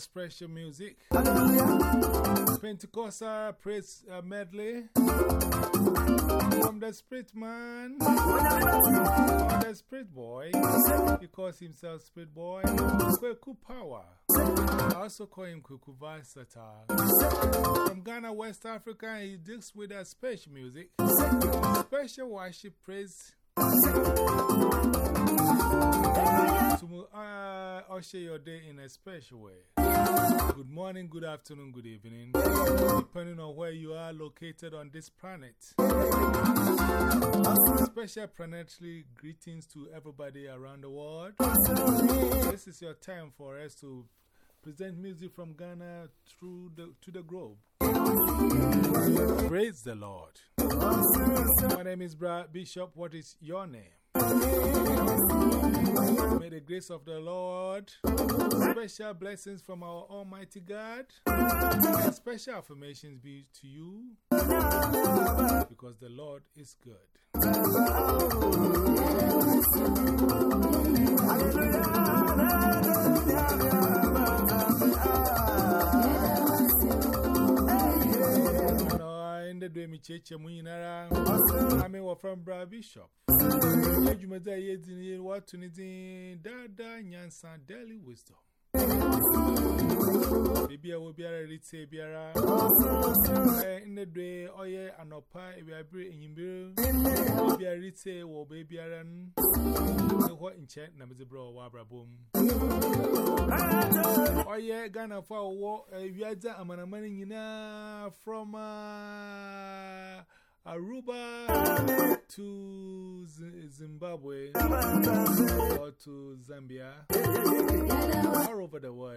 special music. Pentecostal praise uh, medley from the Spirit Man, From the Spirit Boy. He calls himself Spirit Boy. Kweku Power. I also call him Kweku Versatile. From Ghana, West Africa, he deals with a special music, special worship praise to uh, usher your day in a special way. Good morning, good afternoon, good evening, depending on where you are located on this planet. Special planetary greetings to everybody around the world. This is your time for us to present music from Ghana through the, to the globe. Praise the Lord. My name is Brad Bishop. What is your name? May the grace of the Lord, special blessings from our Almighty God, and special affirmations be to you because the Lord is good. Mean, from Bishop. Ejumada yedin yer watu nidin dada nyansa daily wisdom. Bibi awo biara rite biara. Eh inde dwe oye anopa ebi abiri enyimbiri. Bibi rite wo biara n. Ehwo nche na mezibro wa abrabom. Oye Ghana fa wo ewiaja amanamani nyina from uh, Aruba to Zimbabwe or to Zambia,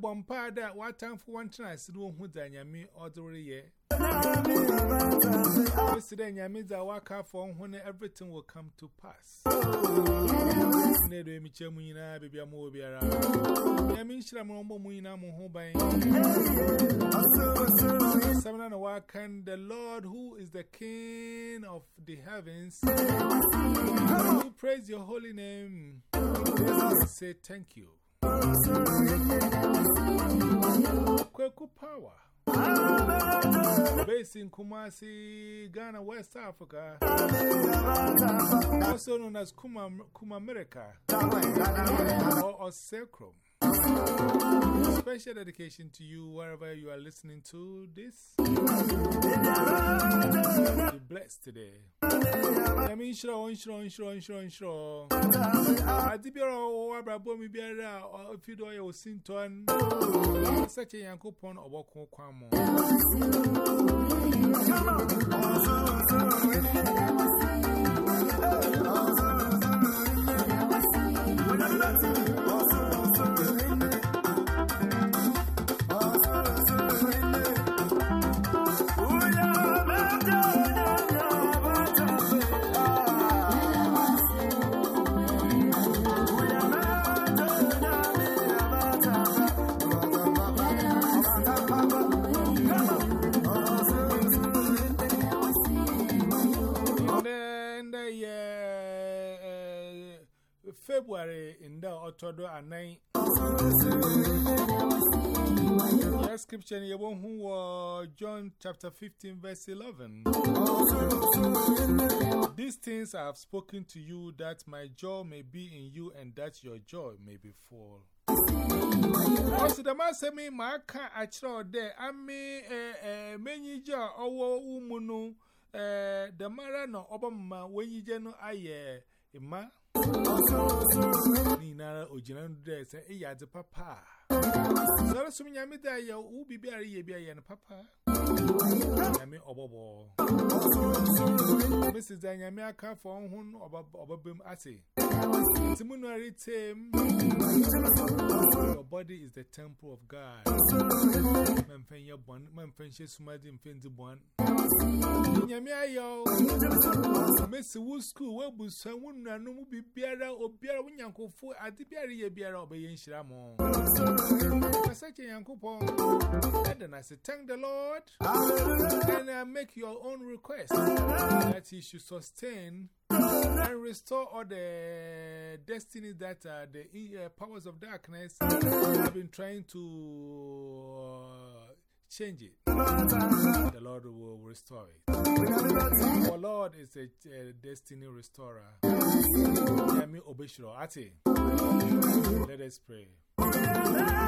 For one chance to do who Danyami or the year. Yesterday, Yamiza waka for when everything will come to pass. Nedo Michamuina, baby, I'm over here. Yamin Shramombo Muina Mohobay. Seven wakan, the Lord who is the King of the heavens. We praise your holy name. Say thank you. Kweku power. Based in Kumasi, Ghana, West Africa, also known as Kuma, Kuma America or, or Sacrum. Special dedication to you wherever you are listening to this. Be blessed today. Yami nshiro, nshiro, nshiro, nshiro, nshiro. Adibiara wabra bomi biara ofido ya osinton. Sache yankopon obokun kwamo. Come on. Kwamo. February in the Otodo and nine. Your scripture, you won't who John chapter 15, verse 11. These things I have spoken to you that my joy may be in you and that your joy may be full. Also, the man said me, my car, I saw there. I mean, eh, many jar, oh, umunu, eh da mara na obamma wonyi je no aye imma ni na ojina ndu da se e iya papa. Zara sum nyame da ya u bibi ari ye bia ye no papa. Nyame obobo mrs nyame aka fo ho no obabem Simunari Tim, your body is the temple of God. Memphenya Bon, Memphenya Sumadi, Mfendi Bon. Yamia yo, Miss Wood School, where was someone no be beara or beara when Yanko for at the Biara Biara obeying Shiramo. Such a Yanko and then I say, Thank the Lord. And uh, make your own request that He should sustain and restore all the destinies that uh, the uh, powers of darkness have been trying to uh, change it. The Lord will restore it. Our Lord is a, a destiny restorer. Let us pray.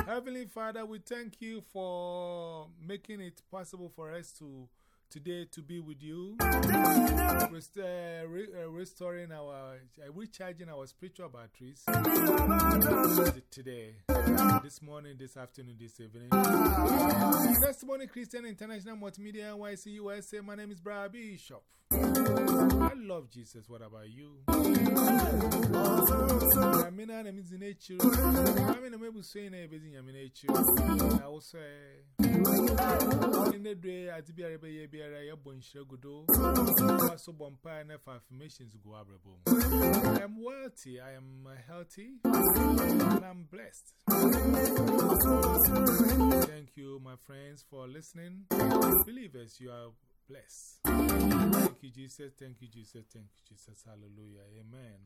Heavenly Father, we thank you for making it possible for us to today to be with you, Rest, uh, re, uh, restoring our, uh, recharging our spiritual batteries today, this morning, this afternoon, this evening. Testimony Christian International Multimedia NYC USA. My name is Brian Bishop. I love Jesus. What about you? I mean, I'm in nature. I mean, I'm able to say in nature. I will say, in the day, I'd be able to be a bon shagudo. Also, bompa and affirmations go I am wealthy, I am healthy, and I'm blessed. Thank you, my friends, for listening. Believers, you are blessed. Thank you, Jesus. Thank you, Jesus. Thank you, Jesus. Hallelujah. Amen.